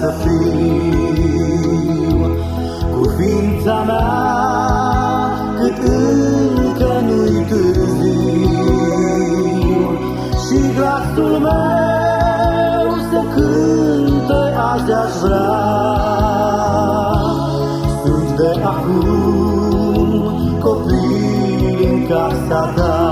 să fiu. Cuvința mea cât încă nu-i târziu. Și glasul meu să cânte azi aș vrea. Sunt de acum copil în casa ta.